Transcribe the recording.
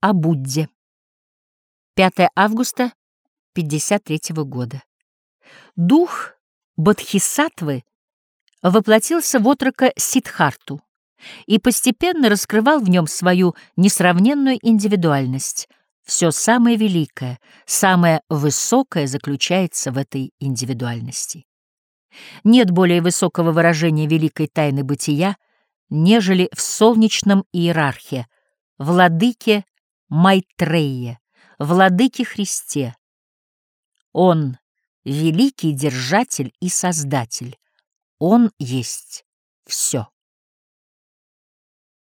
О Будде. 5 августа 53 года. Дух Бодхисаттвы воплотился в отрока Сиддхарту и постепенно раскрывал в нем свою несравненную индивидуальность. Все самое великое, самое высокое заключается в этой индивидуальности. Нет более высокого выражения великой тайны бытия, нежели в солнечном иерархе, владыке Майтрее, владыке Христе. Он — великий держатель и создатель. Он есть все.